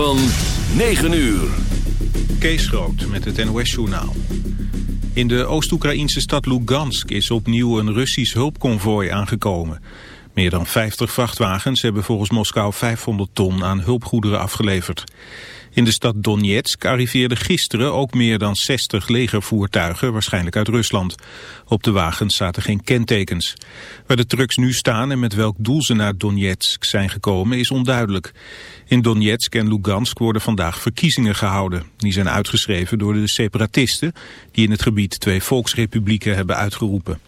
van 9 uur. Kees Groot met het NOS-journaal. In de Oost-Oekraïnse stad Lugansk is opnieuw een Russisch hulpconvooi aangekomen. Meer dan 50 vrachtwagens hebben volgens Moskou 500 ton aan hulpgoederen afgeleverd. In de stad Donetsk arriveerden gisteren ook meer dan 60 legervoertuigen, waarschijnlijk uit Rusland. Op de wagens zaten geen kentekens. Waar de trucks nu staan en met welk doel ze naar Donetsk zijn gekomen is onduidelijk. In Donetsk en Lugansk worden vandaag verkiezingen gehouden. Die zijn uitgeschreven door de separatisten die in het gebied twee volksrepublieken hebben uitgeroepen.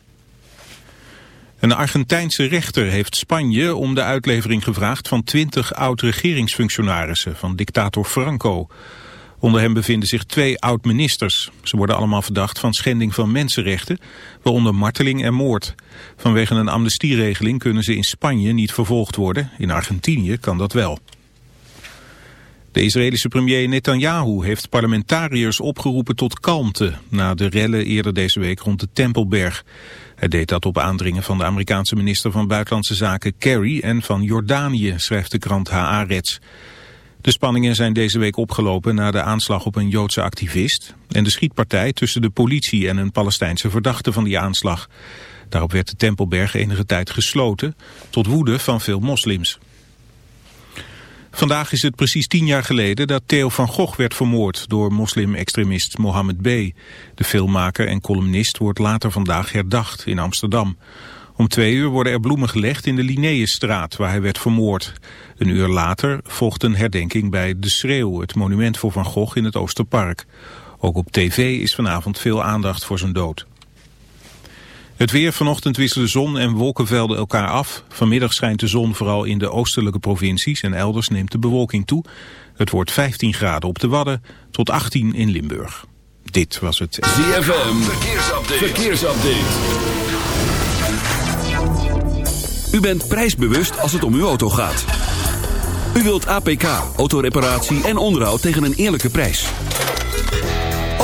Een Argentijnse rechter heeft Spanje om de uitlevering gevraagd van 20 oud-regeringsfunctionarissen van dictator Franco. Onder hen bevinden zich twee oud-ministers. Ze worden allemaal verdacht van schending van mensenrechten, waaronder marteling en moord. Vanwege een amnestieregeling kunnen ze in Spanje niet vervolgd worden. In Argentinië kan dat wel. De Israëlische premier Netanyahu heeft parlementariërs opgeroepen tot kalmte... na de rellen eerder deze week rond de Tempelberg. Hij deed dat op aandringen van de Amerikaanse minister van Buitenlandse Zaken Kerry... en van Jordanië, schrijft de krant Haaretz. De spanningen zijn deze week opgelopen na de aanslag op een Joodse activist... en de schietpartij tussen de politie en een Palestijnse verdachte van die aanslag. Daarop werd de Tempelberg enige tijd gesloten, tot woede van veel moslims. Vandaag is het precies tien jaar geleden dat Theo van Gogh werd vermoord door moslim-extremist Mohammed B. De filmmaker en columnist wordt later vandaag herdacht in Amsterdam. Om twee uur worden er bloemen gelegd in de Linnaeusstraat waar hij werd vermoord. Een uur later volgt een herdenking bij De Schreeuw, het monument voor Van Gogh in het Oosterpark. Ook op tv is vanavond veel aandacht voor zijn dood. Het weer vanochtend wisselen zon en wolkenvelden elkaar af. Vanmiddag schijnt de zon vooral in de oostelijke provincies en elders neemt de bewolking toe. Het wordt 15 graden op de Wadden tot 18 in Limburg. Dit was het ZFM Verkeersupdate. Verkeersupdate. U bent prijsbewust als het om uw auto gaat. U wilt APK, autoreparatie en onderhoud tegen een eerlijke prijs.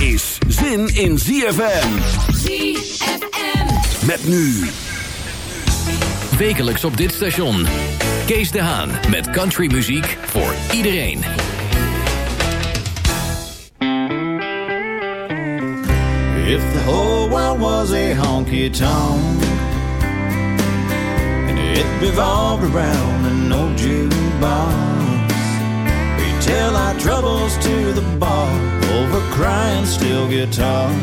is zin in ZFM. ZFM. Met nu Wekelijks op dit station. Kees de Haan met countrymuziek voor iedereen. If the whole world was a honky tonk and it revolved around an old jukebox, tell our troubles to the bar over crying steel guitars,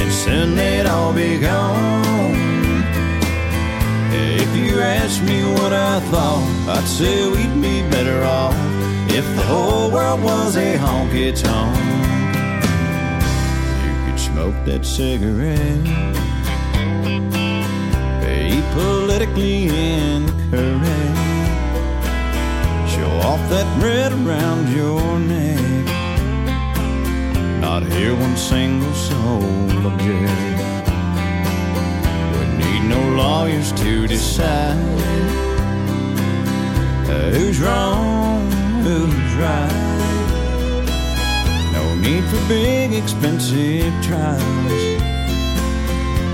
and soon they'd all be gone. If you asked me what I thought, I'd say we'd be better off if the whole world was a honky tonk You could smoke that cigarette. Be politically incorrect. Show off that red around your neck. Not hear one single soul object. We need no lawyers to decide who's wrong, who's right. No need for big expensive trials.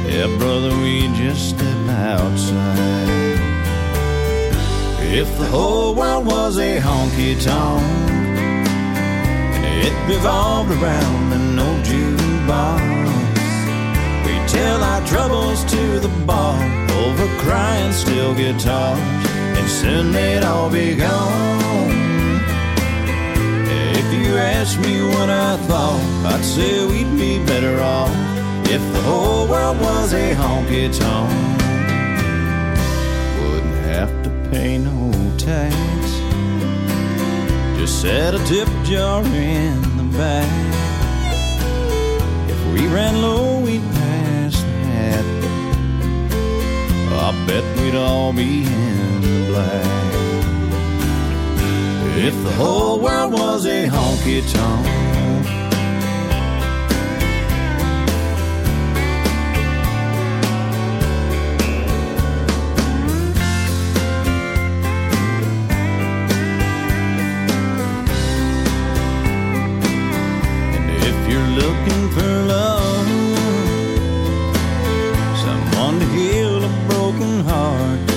Yeah, brother, we just step outside. If the whole world was a honky tonk and it revolved around an old jukebox, we tell our troubles to the bar over crying steel guitars, and soon they'd all be gone. If you asked me what I thought, I'd say we'd be better off if the whole world was a honky tonk. Wouldn't have to pay no tax. Just set a tip jar in the back. If we ran low, we'd pass that. I bet we'd all be in the black. If the whole world was a honky tonk. Looking for love, someone to heal a broken heart.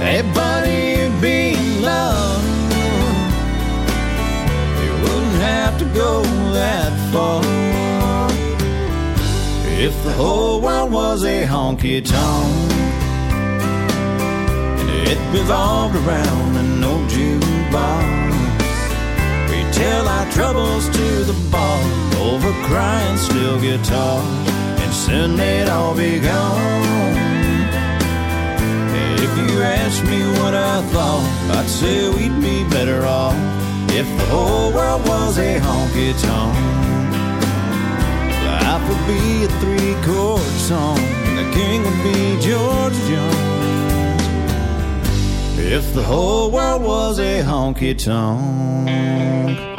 Hey, buddy, you'd be in love. You wouldn't have to go that far. If the whole world was a honky tonk, and it revolved around an old jukebox. Tell our troubles to the bar over crying steel guitars, and soon they'd all be gone. If you asked me what I thought, I'd say we'd be better off if the whole world was a honky tonk. Life would be a three chord song, and the king would be George Jones. If the whole world was a honky tonk.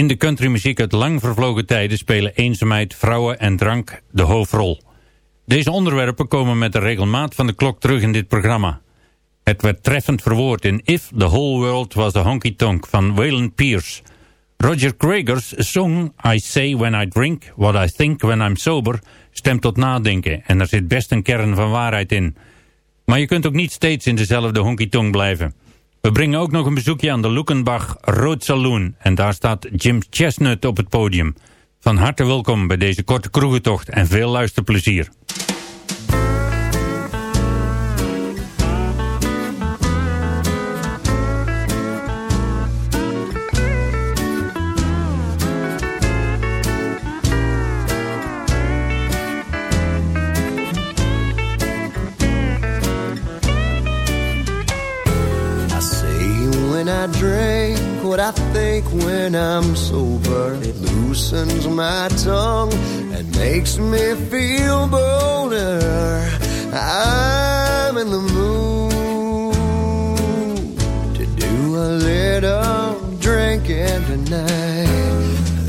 In de countrymuziek uit lang vervlogen tijden spelen eenzaamheid, vrouwen en drank de hoofdrol. Deze onderwerpen komen met de regelmaat van de klok terug in dit programma. Het werd treffend verwoord in If the Whole World Was a Honky Tonk van Waylon Pierce. Roger Creager's song I Say When I Drink, What I Think When I'm Sober stemt tot nadenken en er zit best een kern van waarheid in. Maar je kunt ook niet steeds in dezelfde honky tonk blijven. We brengen ook nog een bezoekje aan de Lukenbach Road Saloon en daar staat Jim Chestnut op het podium. Van harte welkom bij deze korte kroegentocht en veel luisterplezier. I drink what I think when I'm sober. It loosens my tongue and makes me feel bolder. I'm in the mood to do a little drinking tonight.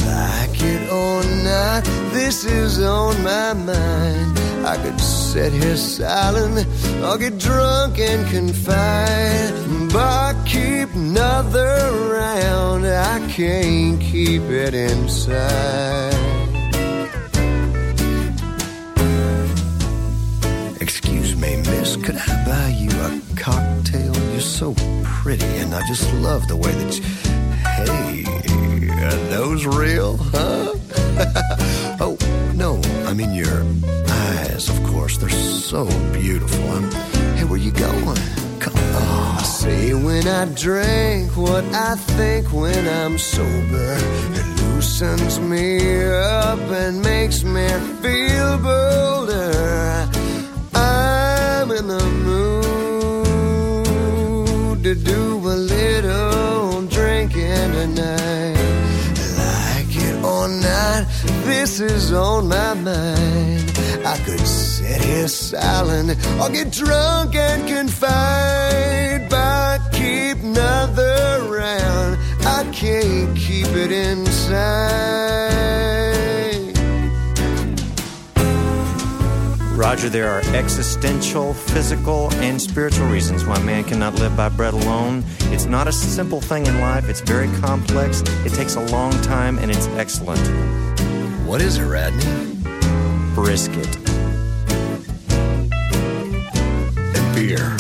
Like it or not, this is on my mind. I could sit here silent or get drunk and confide. But keep another around, I can't keep it inside. Excuse me, miss, could I buy you a cocktail? You're so pretty, and I just love the way that you. Hey, are those real, huh? oh, no, I mean your eyes, of course. They're so beautiful. I'm, hey, where you going? Come on. I say when I drink what I think when I'm sober. It loosens me up and makes me feel bolder. I'm in the mood to do a little drinking tonight. This is on my mind. I could sit here silent or get drunk and confide, but keep another round. I can't keep it inside. Roger, there are existential, physical, and spiritual reasons why man cannot live by bread alone. It's not a simple thing in life, it's very complex, it takes a long time, and it's excellent. What is it, Radney? Brisket. And beer.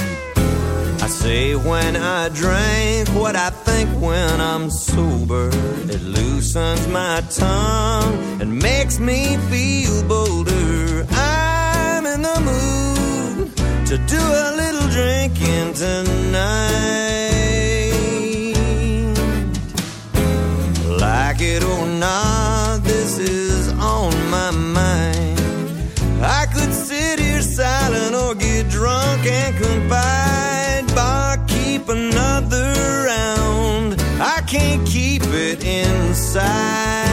I say when I drink what I think when I'm sober. It loosens my tongue and makes me feel bolder. I'm in the mood to do a little drinking tonight. Like it or not, this is my mind. I could sit here silent or get drunk and confide, but keep another round. I can't keep it inside.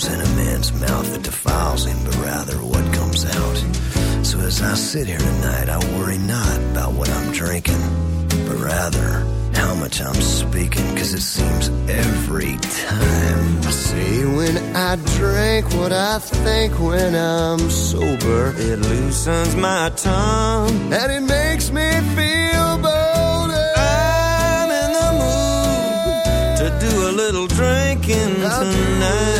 Goes in a man's mouth that defiles him, but rather what comes out. So as I sit here tonight, I worry not about what I'm drinking, but rather how much I'm speaking, cause it seems every time I say when I drink what I think when I'm sober, it loosens my tongue and it makes me feel bolder. I'm in the mood to do a little drinking tonight.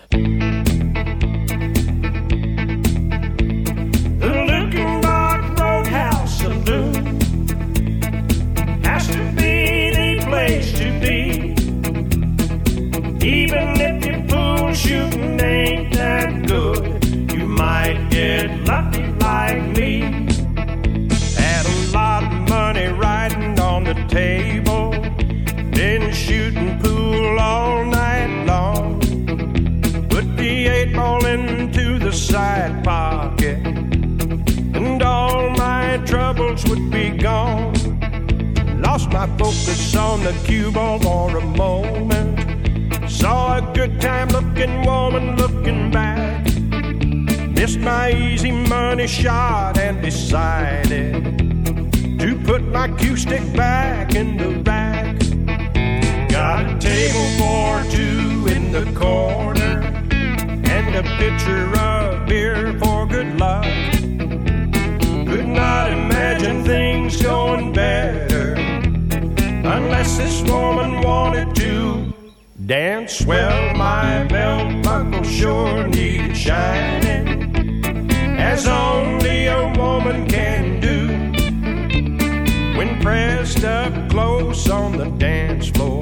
on the cue ball for a moment. Saw a good time looking woman looking back. Missed my easy money shot and decided to put my cue stick back in the rack. Got a table for two in the corner and a pitcher of beer for good luck. Could not imagine things going better this woman wanted to dance. Well, my belt buckle sure needed shining, as only a woman can do. When pressed up close on the dance floor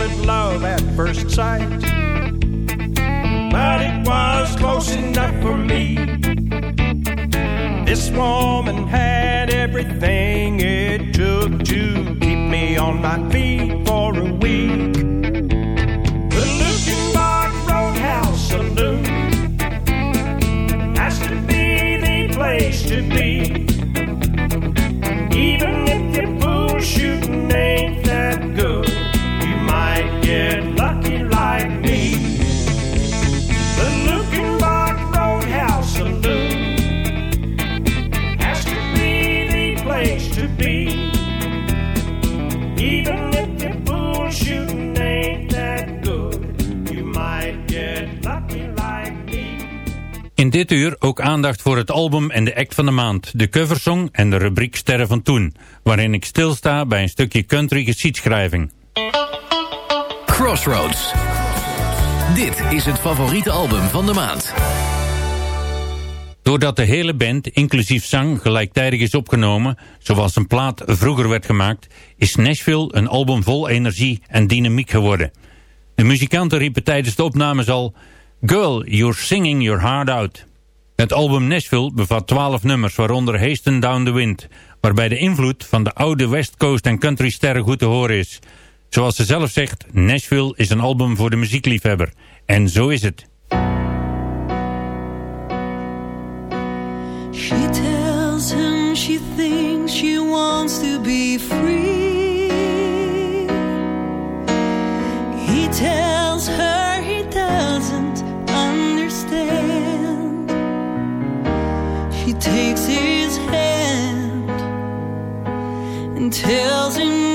call it love at first first sight. But it was close enough for me. This woman had everything it took to keep me on my feet dit uur ook aandacht voor het album en de act van de maand, de coversong en de rubriek Sterren van Toen, waarin ik stilsta bij een stukje country geschiedschrijving. Crossroads. Dit is het favoriete album van de maand. Doordat de hele band, inclusief zang, gelijktijdig is opgenomen, zoals een plaat vroeger werd gemaakt, is Nashville een album vol energie en dynamiek geworden. De muzikanten riepen tijdens de opnames al, Girl, you're singing your heart out. Het album Nashville bevat 12 nummers, waaronder Hasten Down the Wind, waarbij de invloed van de oude West Coast en country sterren goed te horen is. Zoals ze zelf zegt, Nashville is een album voor de muziekliefhebber. En zo is het. She tells she thinks she wants to be free. He tells her She takes his hand and tells him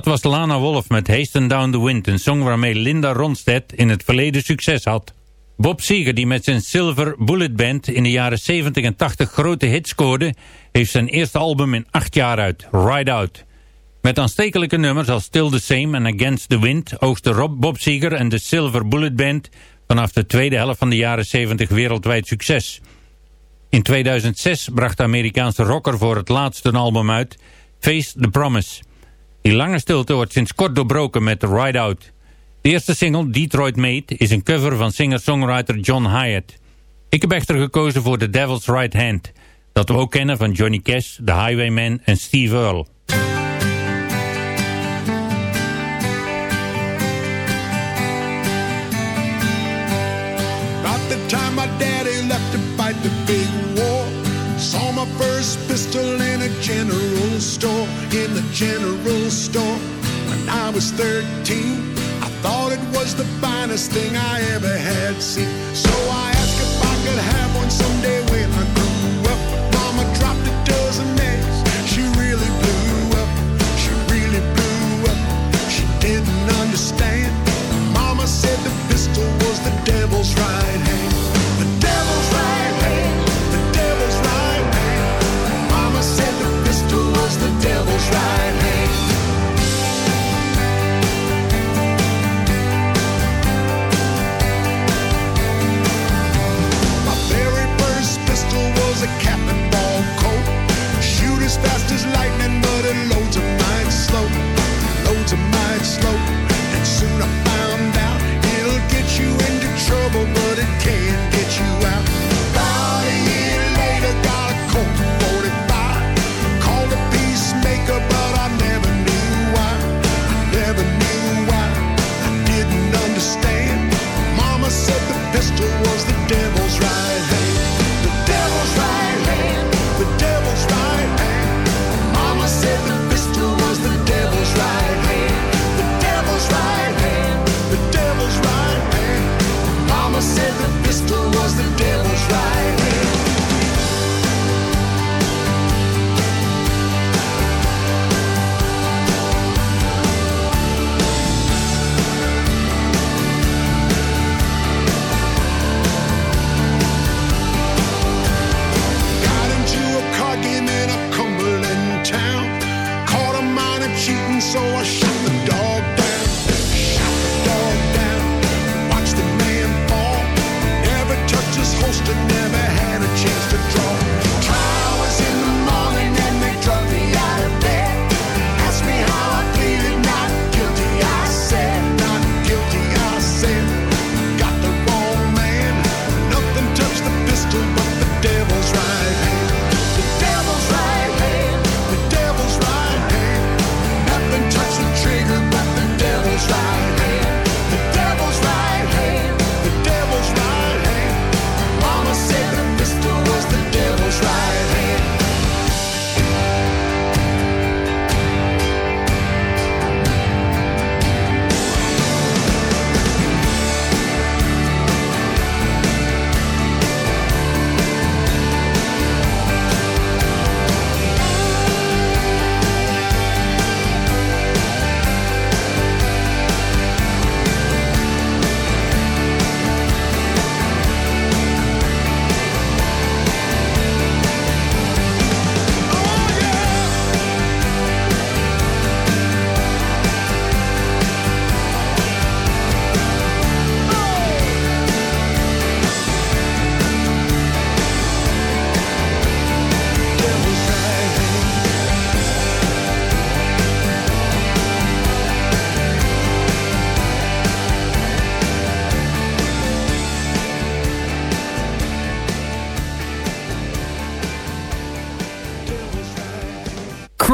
Dat was Lana Wolf met Hasten Down the Wind, een song waarmee Linda Ronstadt in het verleden succes had. Bob Seger, die met zijn Silver Bullet Band in de jaren 70 en 80 grote hits scoorde, heeft zijn eerste album in acht jaar uit, Ride Out. Met aanstekelijke nummers als Still the Same en Against the Wind oogsten Rob Bob Seger en de Silver Bullet Band vanaf de tweede helft van de jaren 70 wereldwijd succes. In 2006 bracht de Amerikaanse rocker voor het laatste album uit, Face the Promise. Die lange stilte wordt sinds kort doorbroken met Ride Out. De eerste single, Detroit Made, is een cover van singer-songwriter John Hyatt. Ik heb echter gekozen voor The Devil's Right Hand, dat we ook kennen van Johnny Cash, The Highwayman en Steve Earle. this pistol in a general store, in the general store. When I was 13, I thought it was the finest thing I ever had seen. So I asked if I could have one someday when I grew up. Mama dropped a dozen eggs. She really blew up. She really blew up. She didn't understand. Mama said the pistol was the devil's right hand. try.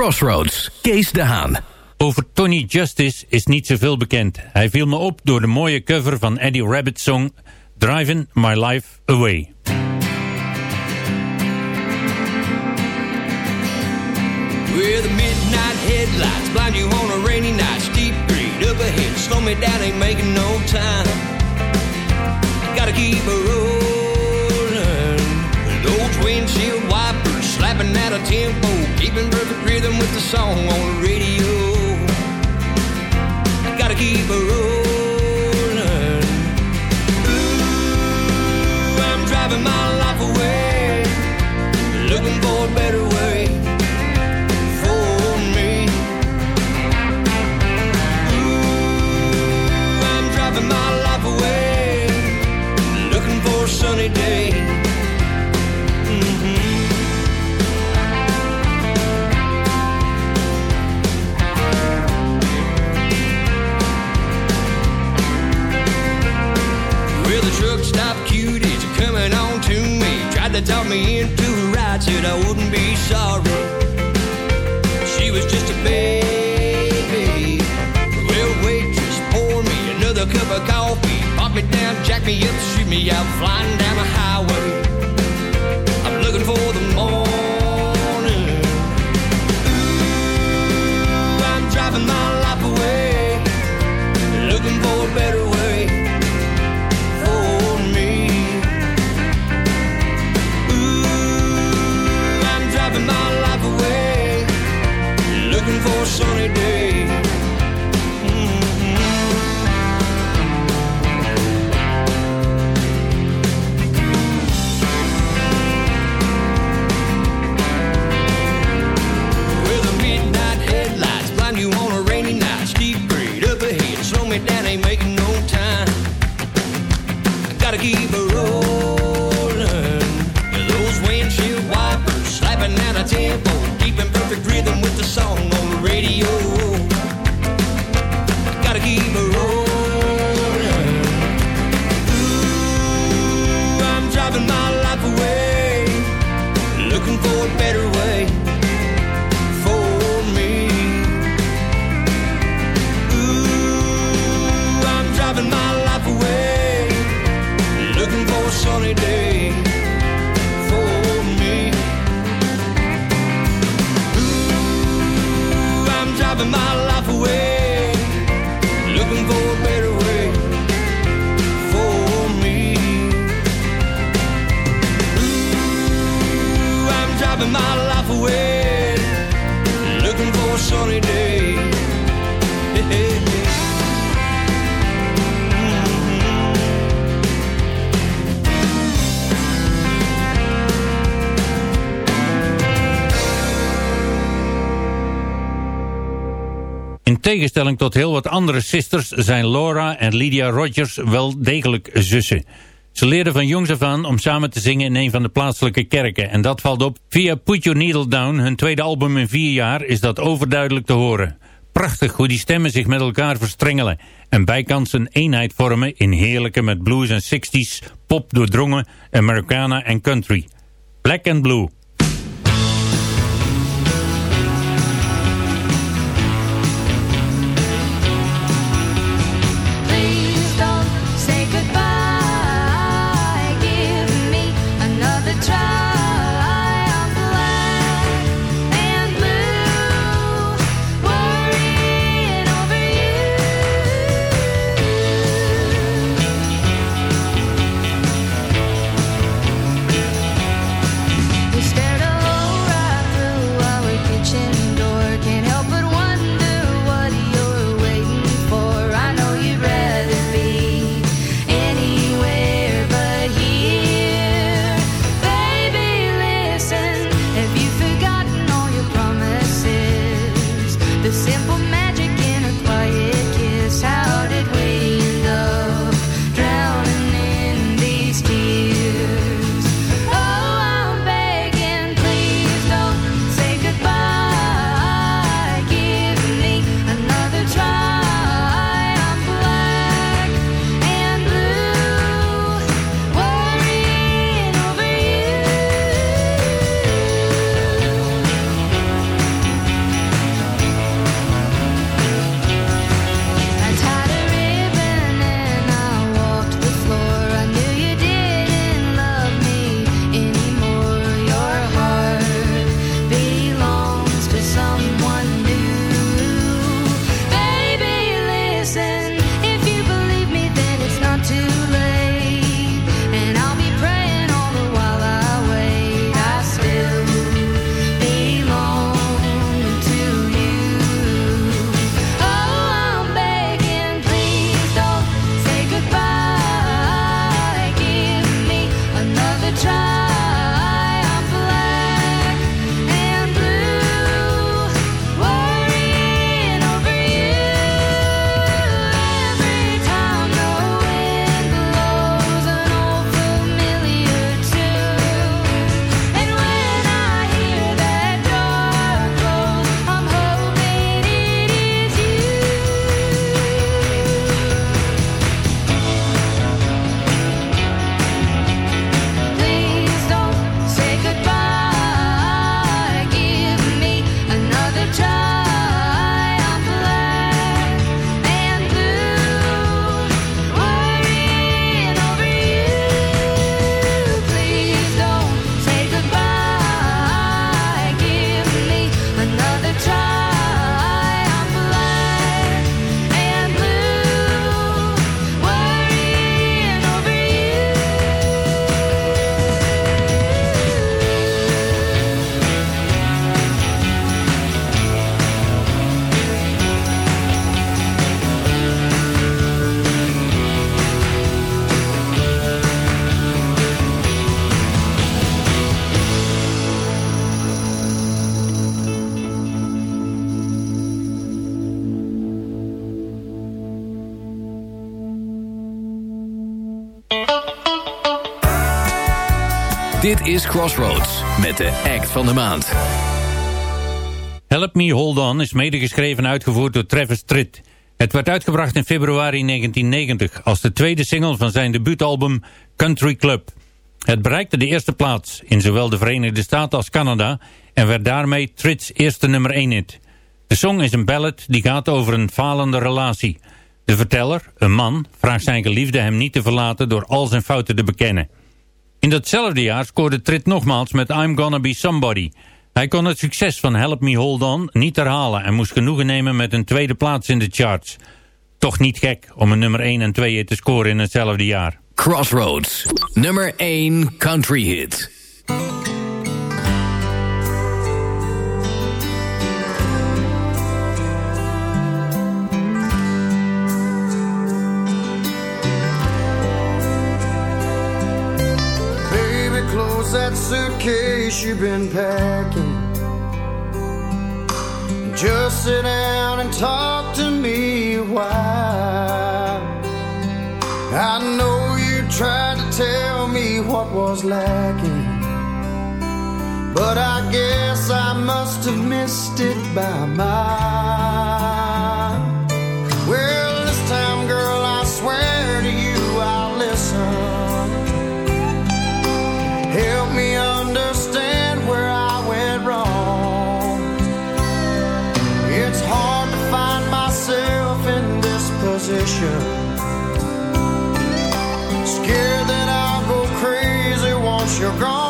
Crossroads, Kees de Haan. Over Tony Justice is niet zoveel bekend. Hij viel me op door de mooie cover van Eddie Rabbit's song Driving My Life Away. We're the midnight headlights blind you on a rainy night Steep grade up ahead, slow me down, ain't making no time Gotta keep a rolling Those windshield wipers Slapping at a tempo, keeping perfect rhythm with the song on the radio. I gotta keep a rolling. Ooh, I'm driving my life away, looking for a better way. Sunny day tegenstelling tot heel wat andere sisters zijn Laura en Lydia Rogers wel degelijk zussen. Ze leerden van jongs af aan om samen te zingen in een van de plaatselijke kerken. En dat valt op. Via Put Your Needle Down, hun tweede album in vier jaar, is dat overduidelijk te horen. Prachtig hoe die stemmen zich met elkaar verstrengelen. En bijkans een eenheid vormen in heerlijke met blues en 60s, pop doordrongen, Americana en country. Black and Blue. tiempo Crossroads met de act van de maand. Help Me Hold On is medegeschreven en uitgevoerd door Travis Tritt. Het werd uitgebracht in februari 1990 als de tweede single van zijn debuutalbum Country Club. Het bereikte de eerste plaats in zowel de Verenigde Staten als Canada en werd daarmee Tritt's eerste nummer 1 hit. De song is een ballad die gaat over een falende relatie. De verteller, een man, vraagt zijn geliefde hem niet te verlaten door al zijn fouten te bekennen. In datzelfde jaar scoorde Tritt nogmaals met I'm Gonna Be Somebody. Hij kon het succes van Help Me Hold On niet herhalen en moest genoegen nemen met een tweede plaats in de charts. Toch niet gek om een nummer 1 en 2 hit te scoren in hetzelfde jaar. Crossroads, nummer 1 country hit. That suitcase you've been packing. Just sit down and talk to me a while. I know you tried to tell me what was lacking. But I guess I must have missed it by mile. Scared that I'll go crazy once you're gone.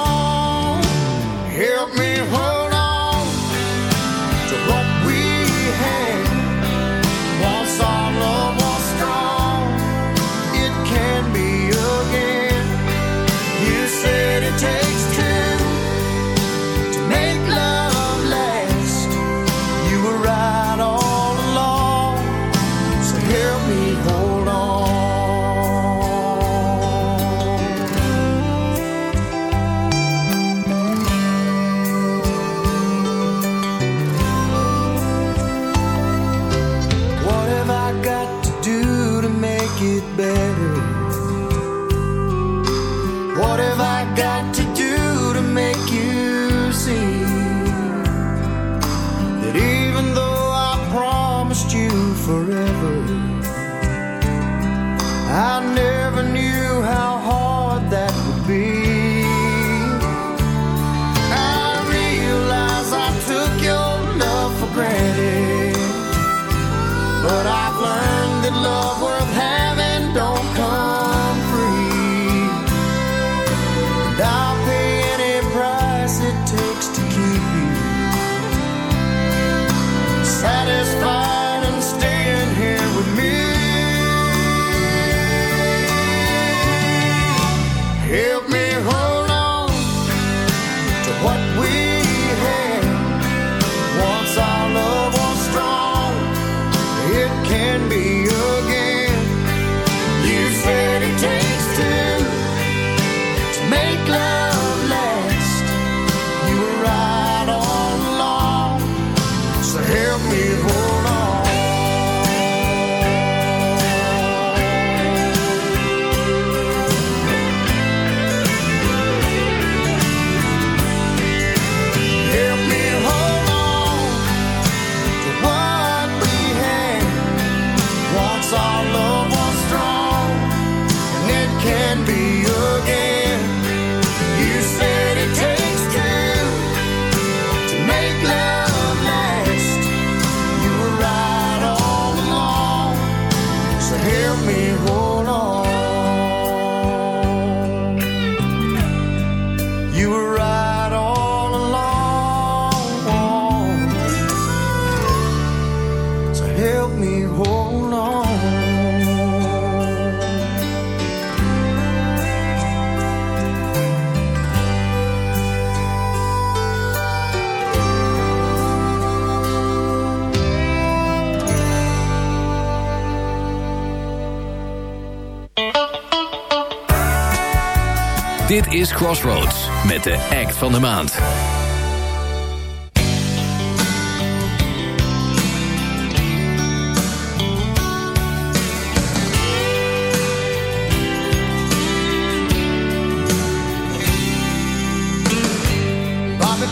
Crossroads met de act van de maand.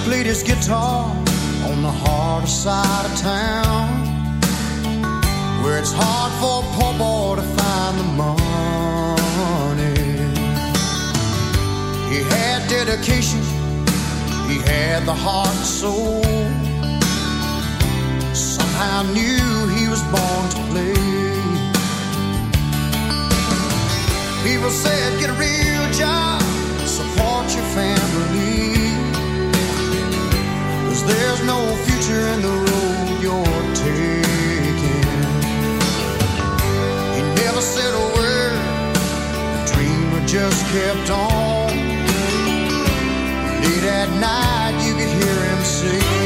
played his guitar on the harder side of town, where it's hard for a poor boy to find the money. He had dedication, he had the heart and soul. Somehow knew he was born to play. People said, get a real job, support your family. Cause there's no future in the road you're taking. He never said a word, the dreamer just kept on. At night, you could hear him say,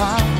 top.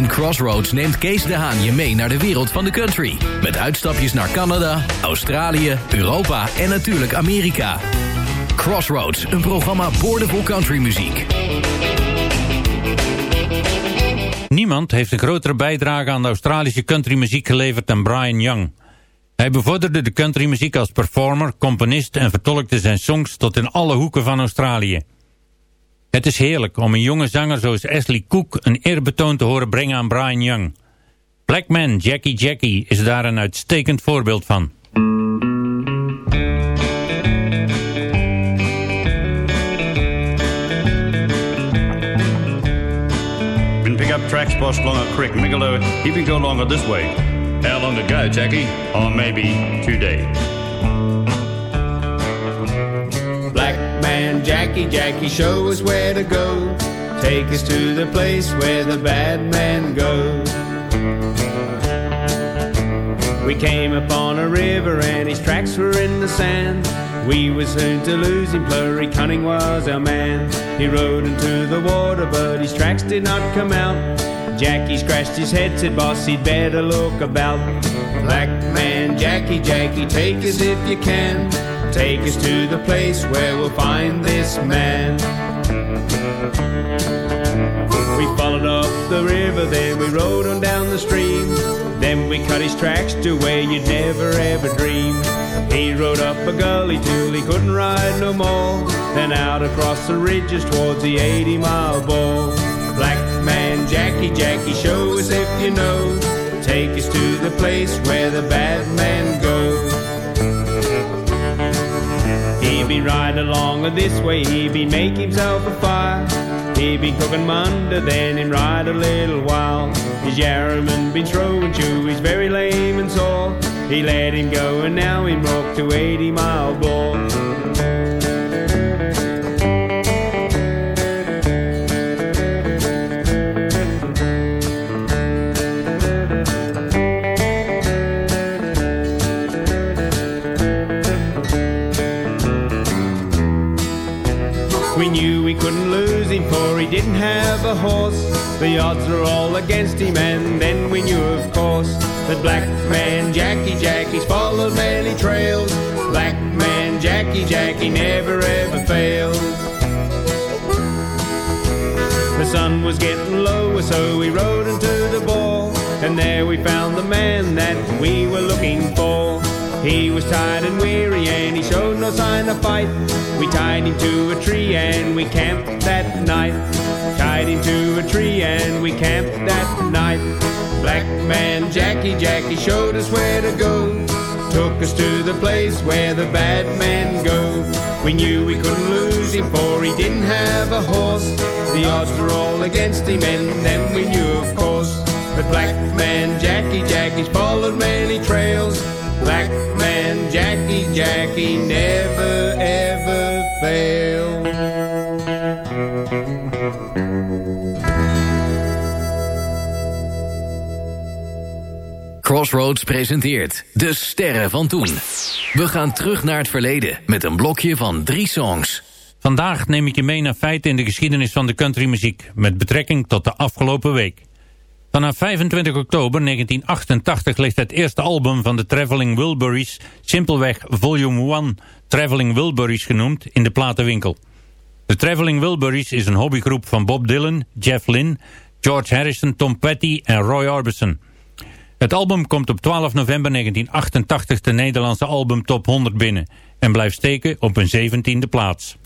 In Crossroads neemt Kees de Haan je mee naar de wereld van de country. Met uitstapjes naar Canada, Australië, Europa en natuurlijk Amerika. Crossroads, een programma boordevol countrymuziek. Niemand heeft een grotere bijdrage aan de Australische countrymuziek geleverd dan Brian Young. Hij bevorderde de countrymuziek als performer, componist en vertolkte zijn songs tot in alle hoeken van Australië. Het is heerlijk om een jonge zanger zoals Ashley Cook een eerbetoon te horen brengen aan Brian Young. Black Man Jackie Jackie is daar een uitstekend voorbeeld van. Been pick up tracks along a creek. Migolo, even go longer this way. How long to go, Jackie? Or maybe two Jackie, Jackie, show us where to go. Take us to the place where the bad man goes. We came upon a river and his tracks were in the sand. We were soon to lose him, Plurry Cunning was our man. He rode into the water, but his tracks did not come out. Jackie scratched his head, said, Boss, he'd better look about. Black man, Jackie, Jackie, take us if you can. Take us to the place where we'll find this man. We followed up the river, then we rode on down the stream. Then we cut his tracks to where you'd never ever dream. He rode up a gully till he couldn't ride no more. Then out across the ridges towards the 80 mile ball. Black man, Jackie, Jackie, show us if you know. Take us to the place where the bad man goes. Be riding along this way, he be make himself a fire. He be cooking Monday, then him ride a little while. His yarraman been throwing to, he's very lame and sore. He let him go and now him rock to 80 mile ball. Didn't have a horse. The odds were all against him and then we knew of course that black man Jackie Jackie's followed many trails. Black man Jackie Jackie never ever failed. The sun was getting lower so we rode into the ball and there we found the man that we were looking for. He was tired and weary and he showed no sign of fight. We tied him to a tree and we camped that night. Tied him to a tree and we camped that night. Black man Jackie Jackie showed us where to go. Took us to the place where the bad men go. We knew we couldn't lose him for he didn't have a horse. The odds were all against him and then we knew of course. But black man Jackie Jackie's followed many trails. Black man Jackie Jackie never ever failed. Crossroads presenteert De Sterren van Toen. We gaan terug naar het verleden met een blokje van drie songs. Vandaag neem ik je mee naar feiten in de geschiedenis van de countrymuziek... met betrekking tot de afgelopen week. Vanaf 25 oktober 1988 ligt het eerste album van de Traveling Wilburys... simpelweg Volume 1 Traveling Wilburys genoemd in de platenwinkel. De Traveling Wilburys is een hobbygroep van Bob Dylan, Jeff Lynne... George Harrison, Tom Petty en Roy Orbison... Het album komt op 12 november 1988 de Nederlandse album Top 100 binnen en blijft steken op een 17e plaats.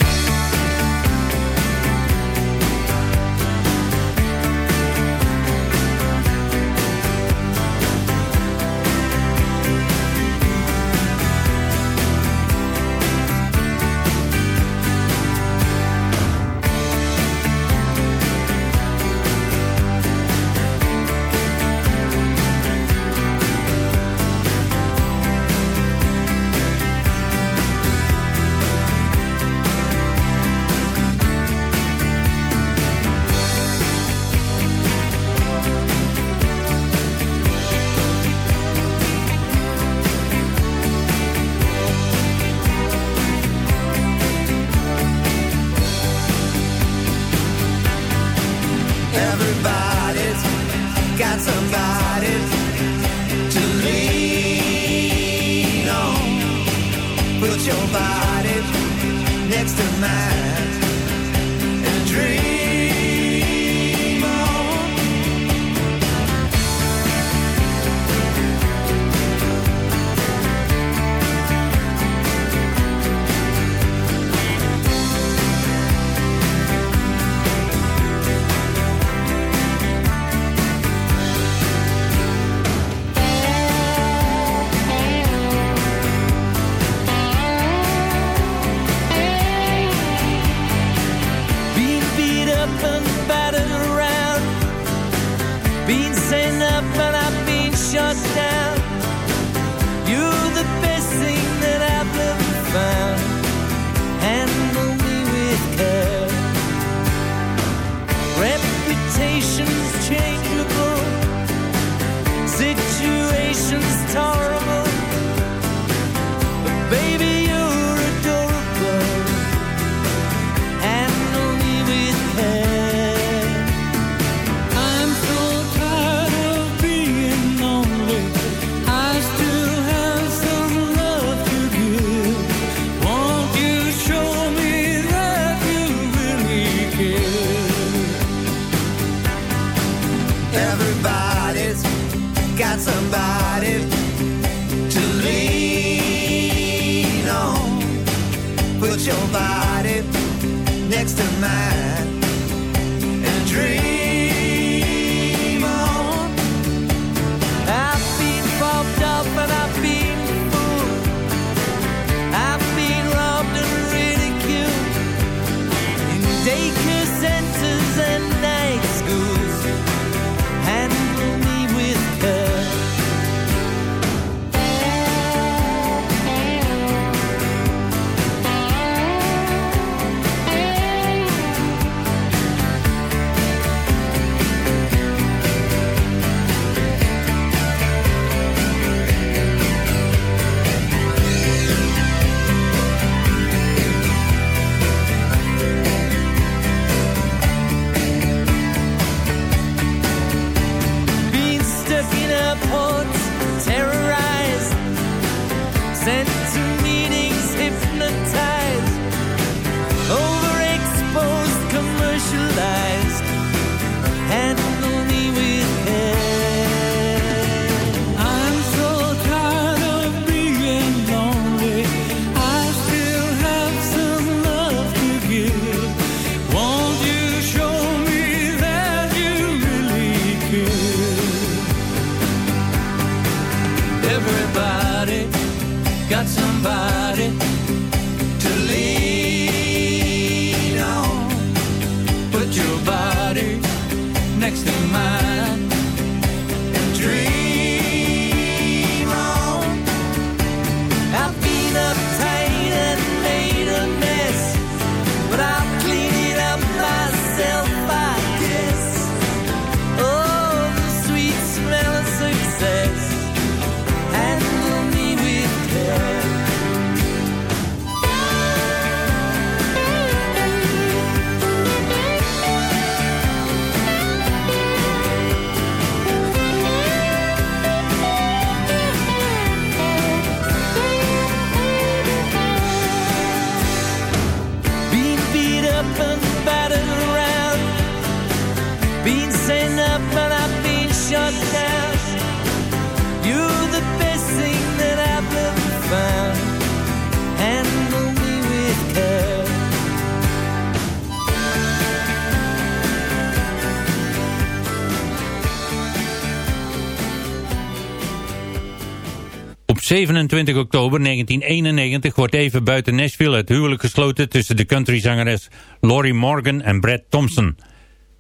27 oktober 1991 wordt even buiten Nashville het huwelijk gesloten tussen de countryzangeres Lori Morgan en Brad Thompson.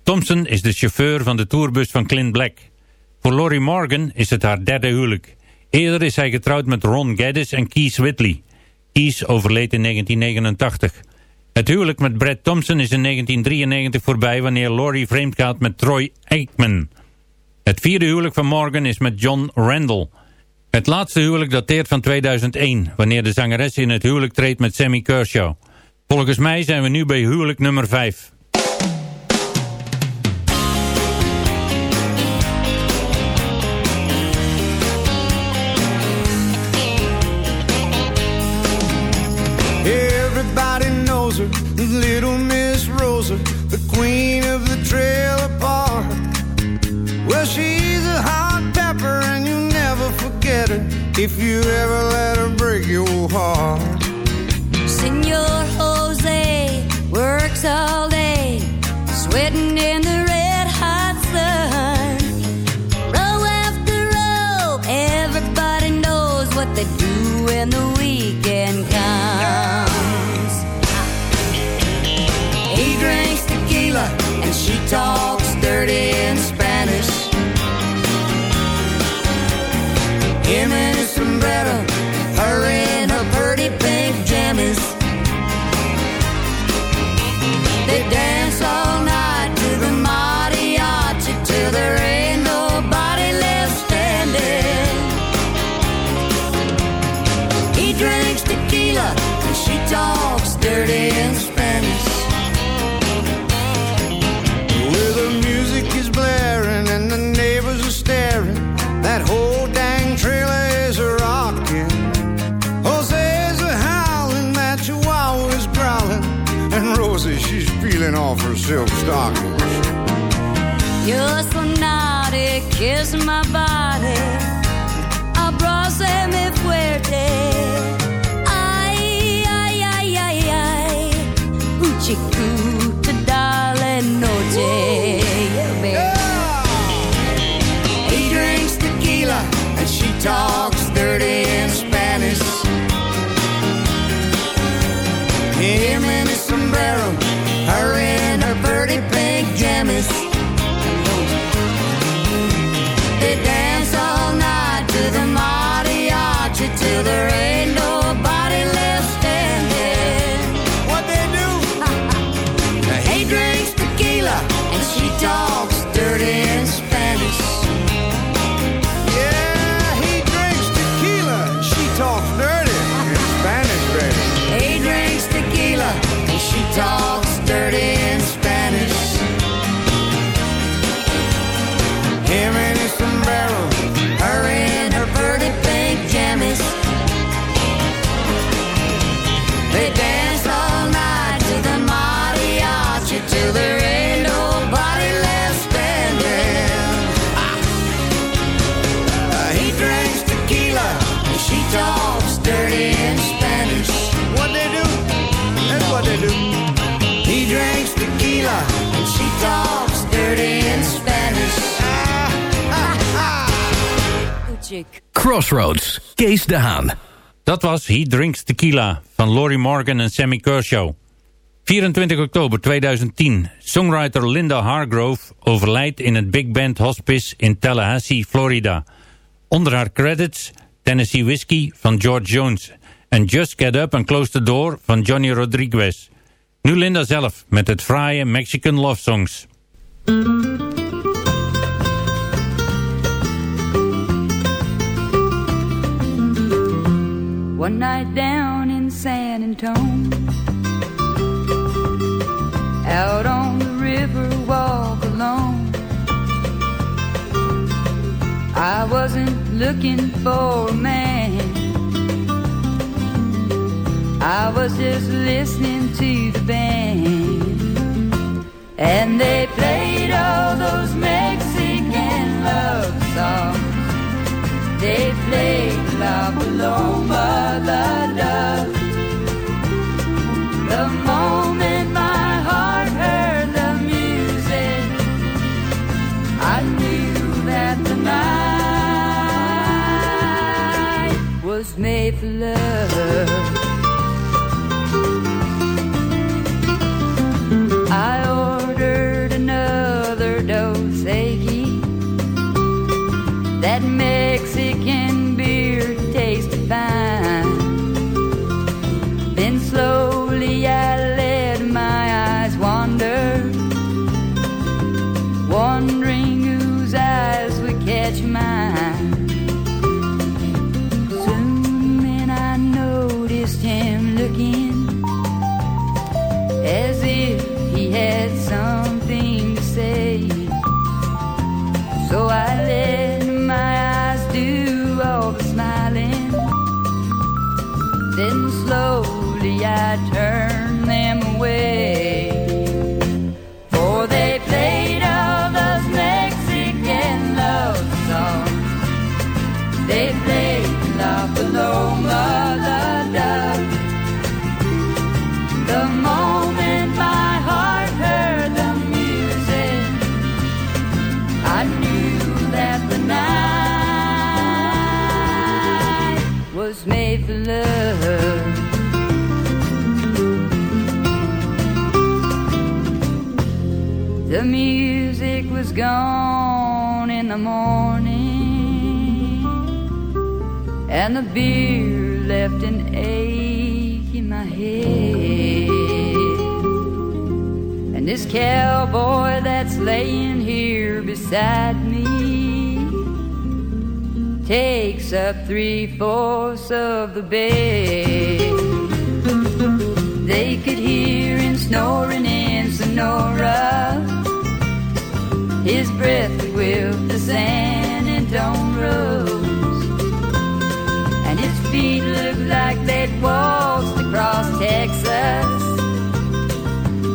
Thompson is de chauffeur van de tourbus van Clint Black. Voor Lori Morgan is het haar derde huwelijk. Eerder is hij getrouwd met Ron Gaddis en Keith Whitley. Keith overleed in 1989. Het huwelijk met Brad Thompson is in 1993 voorbij wanneer Lori vreemd gaat met Troy Aikman. Het vierde huwelijk van Morgan is met John Randall. Het laatste huwelijk dateert van 2001, wanneer de zangeres in het huwelijk treedt met Sammy Kershaw. Volgens mij zijn we nu bij huwelijk nummer 5. If you ever let her break your heart. Senor Jose works all day, sweating in the red hot sun. Row after row, everybody knows what they do when the weekend comes. He drinks tequila and she talks she talks dirty in Spanish. Where the music is blaring and the neighbors are staring, that whole dang trailer is a rocking. Jose's a howling, that chihuahua's growling, and Rosie, she's peeling off her silk stockings. You're so naughty, kiss my body. Abrázame fuerte. Crossroads, Kees de Haan. Dat was He Drinks Tequila van Laurie Morgan en Sammy Kershaw. 24 oktober 2010. Songwriter Linda Hargrove overlijdt in het Big Band Hospice in Tallahassee, Florida. Onder haar credits Tennessee Whiskey van George Jones en Just Get Up and Close the Door van Johnny Rodriguez. Nu Linda zelf met het fraaie Mexican Love Songs. One night down in San Antone, out on the river walk alone. I wasn't looking for a man. I was just listening to the band, and they played all those Mexican love songs. Played La Paloma, La Dove. The moment The music was gone in the morning, and the beer left an ache in my head. And this cowboy that's laying here beside me takes up three fourths of the bed. They could hear him snoring in Sonora. His breath whip the San Antone roads. And his feet looked like they'd waltzed across Texas.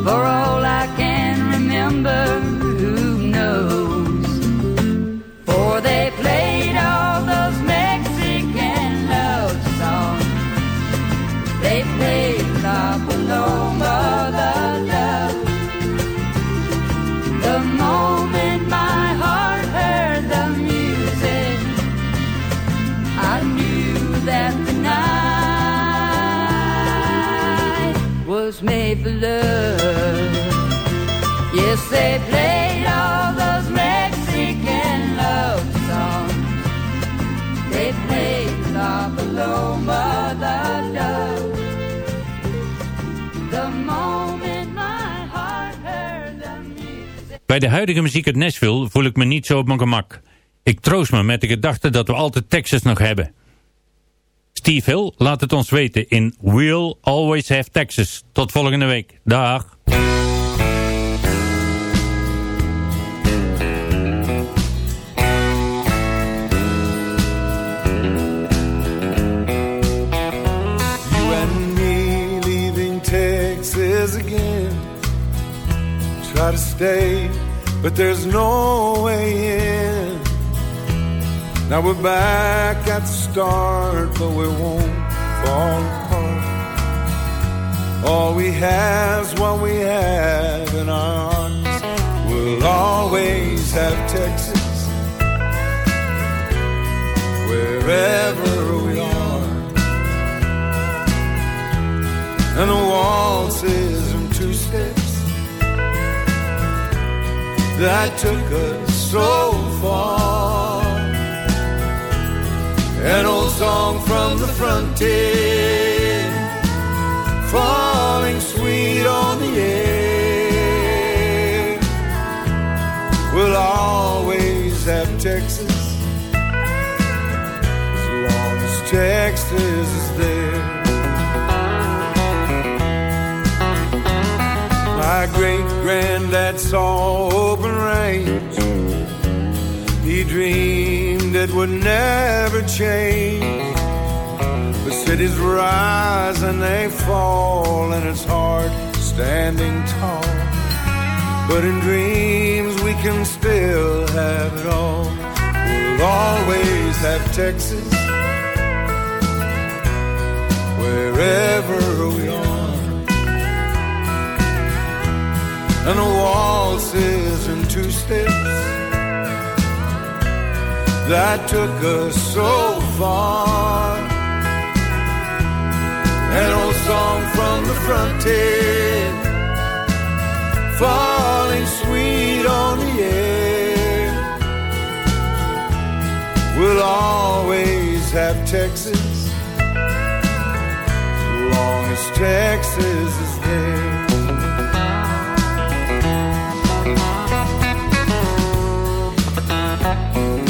For all I can remember, for love. Yes, they played all those Mexican love songs. They played La Paloma, the dove. The moment my heart heard the music. Bij de huidige muziek uit Nashville voel ik me niet zo op mijn gemak. Ik troost me met de gedachte dat we altijd Texas nog hebben. Steve Hill laat het ons weten in We'll Always Have Texas. Tot volgende week. Dag. Again. Try to stay, but there's no way in. Now we're back at the start, but we won't fall apart. All we have's what we have in our hearts. We'll always have Texas, wherever we are. and the waltzes and two steps that took us so far. An old song from the frontier, falling sweet on the air. We'll always have Texas, as long as Texas is there. My great granddad saw open range. He dreamed it would never change. The cities rise and they fall, and it's hard standing tall. But in dreams, we can still have it all. We'll always have Texas, wherever we are. and the waltzes and two steps that took us so far. An old song from the frontier, falling sweet on the air. We'll always have Texas, as long as Texas is there. Well,